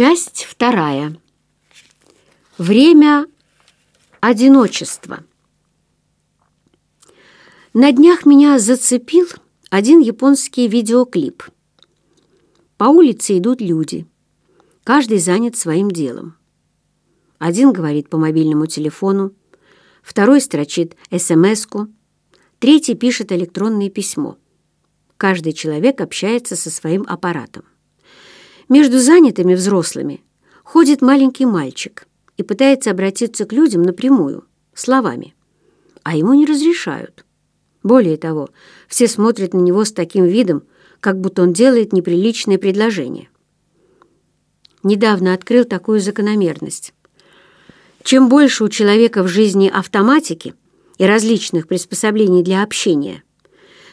Часть вторая. Время одиночества. На днях меня зацепил один японский видеоклип. По улице идут люди. Каждый занят своим делом. Один говорит по мобильному телефону, второй строчит СМС-ку, третий пишет электронное письмо. Каждый человек общается со своим аппаратом. Между занятыми взрослыми ходит маленький мальчик и пытается обратиться к людям напрямую, словами. А ему не разрешают. Более того, все смотрят на него с таким видом, как будто он делает неприличное предложение. Недавно открыл такую закономерность. Чем больше у человека в жизни автоматики и различных приспособлений для общения,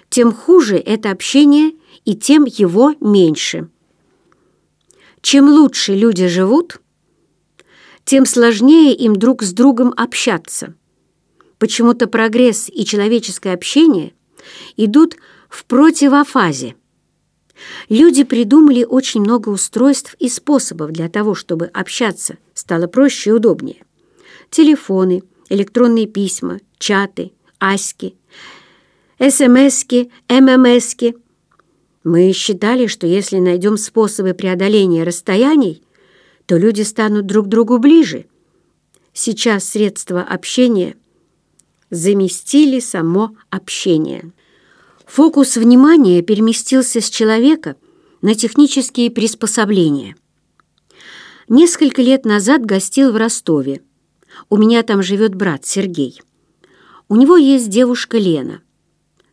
тем хуже это общение и тем его меньше. Чем лучше люди живут, тем сложнее им друг с другом общаться. Почему-то прогресс и человеческое общение идут в противофазе. Люди придумали очень много устройств и способов для того, чтобы общаться стало проще и удобнее. Телефоны, электронные письма, чаты, аськи, СМСки, ММСки – мы считали, что если найдем способы преодоления расстояний, то люди станут друг другу ближе. Сейчас средства общения заместили само общение. Фокус внимания переместился с человека на технические приспособления. Несколько лет назад гостил в Ростове. У меня там живет брат Сергей. У него есть девушка Лена.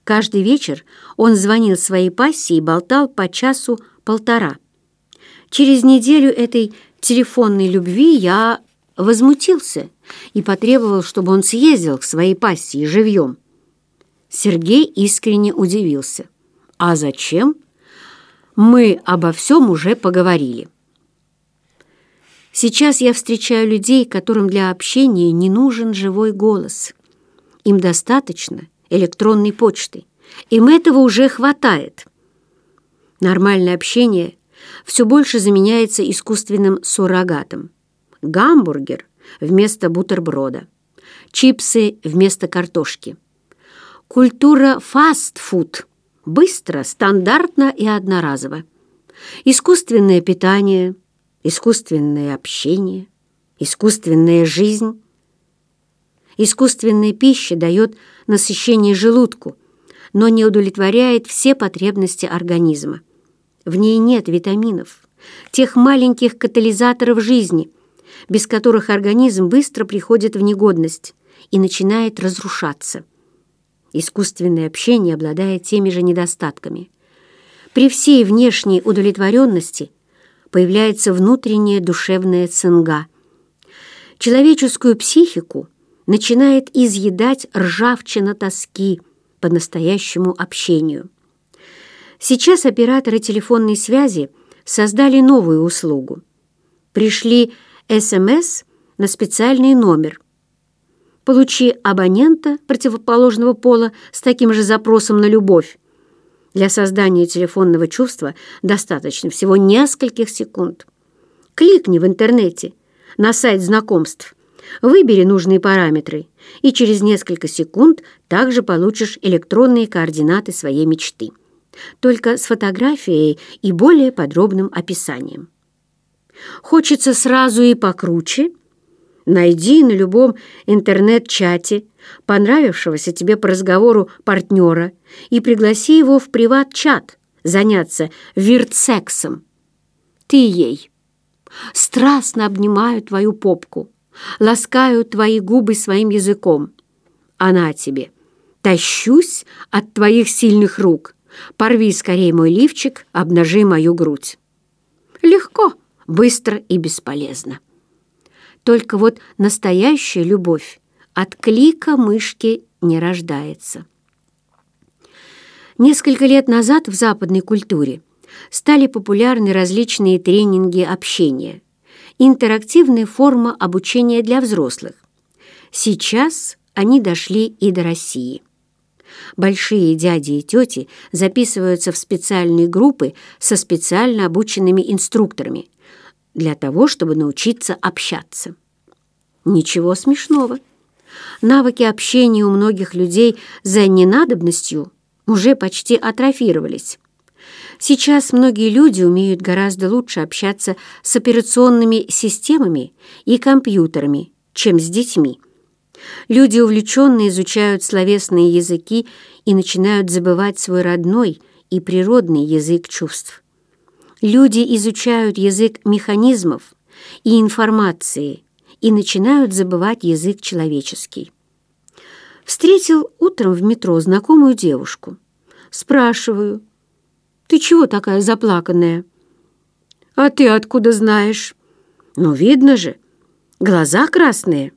Каждый вечер он звонил своей пассии и болтал по часу-полтора. Через неделю этой телефонной любви я возмутился и потребовал, чтобы он съездил к своей пассии живьем. Сергей искренне удивился. «А зачем?» «Мы обо всем уже поговорили». Сейчас я встречаю людей, которым для общения не нужен живой голос. Им достаточно электронной почты. Им этого уже хватает. Нормальное общение все больше заменяется искусственным суррогатом. Гамбургер вместо бутерброда, чипсы вместо картошки. Культура фастфуд – быстро, стандартно и одноразово. Искусственное питание, искусственное общение, искусственная жизнь. Искусственная пища дает насыщение желудку, но не удовлетворяет все потребности организма. В ней нет витаминов, тех маленьких катализаторов жизни, без которых организм быстро приходит в негодность и начинает разрушаться. Искусственное общение обладает теми же недостатками. При всей внешней удовлетворенности появляется внутренняя душевная цинга. Человеческую психику начинает изъедать ржавчина тоски по настоящему общению. Сейчас операторы телефонной связи создали новую услугу. Пришли СМС на специальный номер. Получи абонента противоположного пола с таким же запросом на любовь. Для создания телефонного чувства достаточно всего нескольких секунд. Кликни в интернете на сайт знакомств – Выбери нужные параметры, и через несколько секунд также получишь электронные координаты своей мечты. Только с фотографией и более подробным описанием. Хочется сразу и покруче? Найди на любом интернет-чате понравившегося тебе по разговору партнера и пригласи его в приват-чат заняться виртсексом. Ты ей. Страстно обнимаю твою попку, ласкаю твои губы своим языком. Она тебе. Тащусь от твоих сильных рук. Порви скорее мой лифчик, обнажи мою грудь. Легко, быстро и бесполезно. Только вот настоящая любовь от клика мышки не рождается. Несколько лет назад в западной культуре стали популярны различные тренинги общения – интерактивная форма обучения для взрослых. Сейчас они дошли и до России. Большие дяди и тети записываются в специальные группы со специально обученными инструкторами, для того, чтобы научиться общаться. Ничего смешного. Навыки общения у многих людей за ненадобностью уже почти атрофировались. Сейчас многие люди умеют гораздо лучше общаться с операционными системами и компьютерами, чем с детьми. Люди увлеченно изучают словесные языки и начинают забывать свой родной и природный язык чувств. Люди изучают язык механизмов и информации и начинают забывать язык человеческий. Встретил утром в метро знакомую девушку. Спрашиваю, «Ты чего такая заплаканная?» «А ты откуда знаешь?» «Ну, видно же, глаза красные».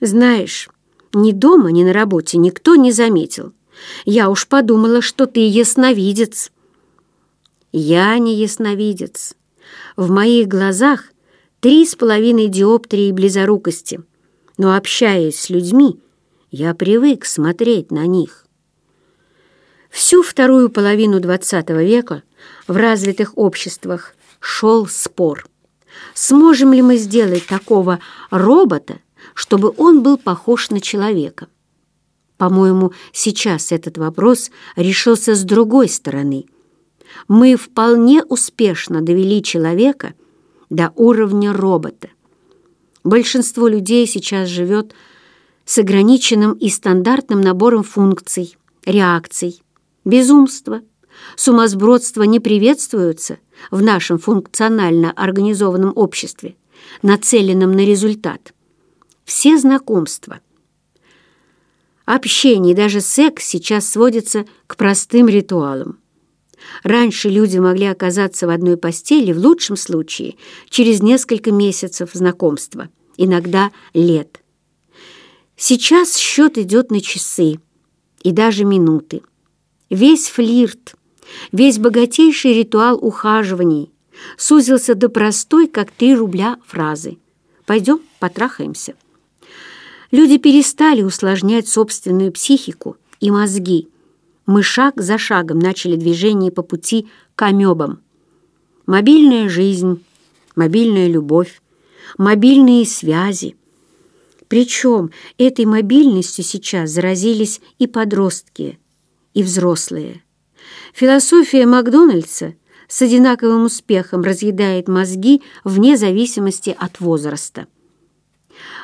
«Знаешь, ни дома, ни на работе никто не заметил. Я уж подумала, что ты ясновидец». «Я не ясновидец. В моих глазах три с половиной диоптрии близорукости, но, общаясь с людьми, я привык смотреть на них». Всю вторую половину XX века в развитых обществах шел спор. Сможем ли мы сделать такого робота, чтобы он был похож на человека? По-моему, сейчас этот вопрос решился с другой стороны. Мы вполне успешно довели человека до уровня робота. Большинство людей сейчас живет с ограниченным и стандартным набором функций, реакций, Безумство, сумасбродство не приветствуются в нашем функционально организованном обществе, нацеленном на результат. Все знакомства, общение даже секс сейчас сводятся к простым ритуалам. Раньше люди могли оказаться в одной постели, в лучшем случае, через несколько месяцев знакомства, иногда лет. Сейчас счет идет на часы и даже минуты. Весь флирт, весь богатейший ритуал ухаживаний сузился до простой, как три рубля, фразы «Пойдем, потрахаемся». Люди перестали усложнять собственную психику и мозги. Мы шаг за шагом начали движение по пути к амебам. Мобильная жизнь, мобильная любовь, мобильные связи. Причем этой мобильностью сейчас заразились и подростки – и взрослые. Философия Макдональдса с одинаковым успехом разъедает мозги вне зависимости от возраста.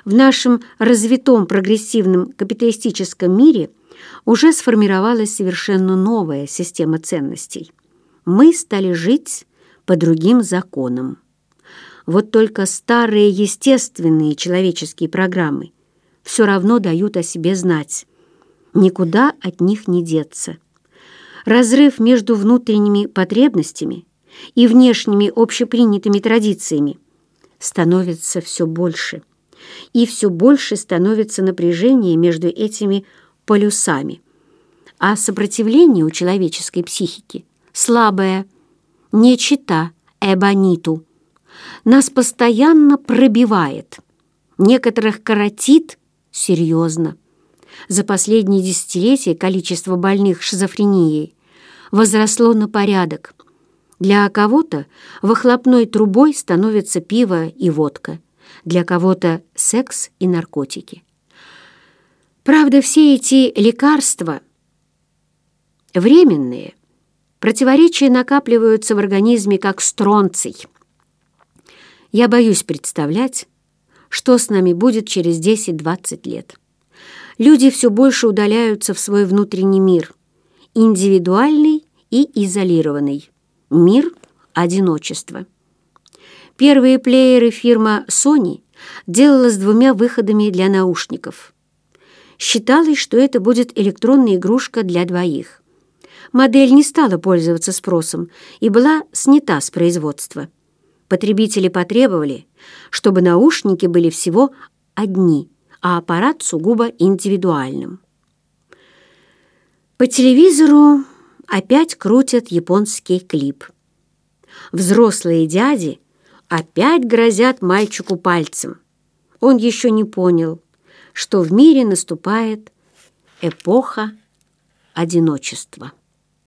В нашем развитом прогрессивном капиталистическом мире уже сформировалась совершенно новая система ценностей. Мы стали жить по другим законам. Вот только старые естественные человеческие программы все равно дают о себе знать, Никуда от них не деться. Разрыв между внутренними потребностями и внешними общепринятыми традициями становится все больше. И все больше становится напряжение между этими полюсами. А сопротивление у человеческой психики слабое, не чита эбониту. Нас постоянно пробивает, некоторых коротит серьезно. За последние десятилетия количество больных шизофренией возросло на порядок. Для кого-то выхлопной трубой становится пиво и водка, для кого-то секс и наркотики. Правда, все эти лекарства временные, противоречия накапливаются в организме как стронций. Я боюсь представлять, что с нами будет через 10-20 лет люди все больше удаляются в свой внутренний мир, индивидуальный и изолированный. Мир одиночества. Первые плееры фирма Sony делала с двумя выходами для наушников. Считалось, что это будет электронная игрушка для двоих. Модель не стала пользоваться спросом и была снята с производства. Потребители потребовали, чтобы наушники были всего одни – а аппарат сугубо индивидуальным. По телевизору опять крутят японский клип. Взрослые дяди опять грозят мальчику пальцем. Он еще не понял, что в мире наступает эпоха одиночества.